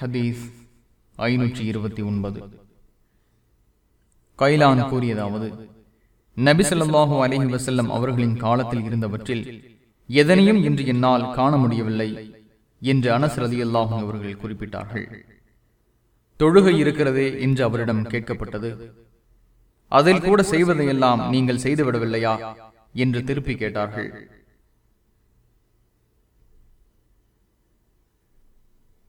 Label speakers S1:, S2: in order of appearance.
S1: ஹதீஸ் ஐநூற்றி இருபத்தி ஒன்பது. கைலான் கூறியதாவது நபிசல்லாஹூ அலஹி வசல்லம் அவர்களின் காலத்தில் இருந்தவற்றில் எதனையும் இன்று என்னால் காண முடியவில்லை என்று அனஸ் ரதி அல்லாஹும் அவர்கள் குறிப்பிட்டார்கள். தொழுகை இருக்கிறதே என்று அவரிடம் கேட்கப்பட்டது. அதில் கூட செய்வதையெல்லாம் நீங்கள் செய்துவிடவில்லையா? என்று திருப்பி கேட்டார்கள்.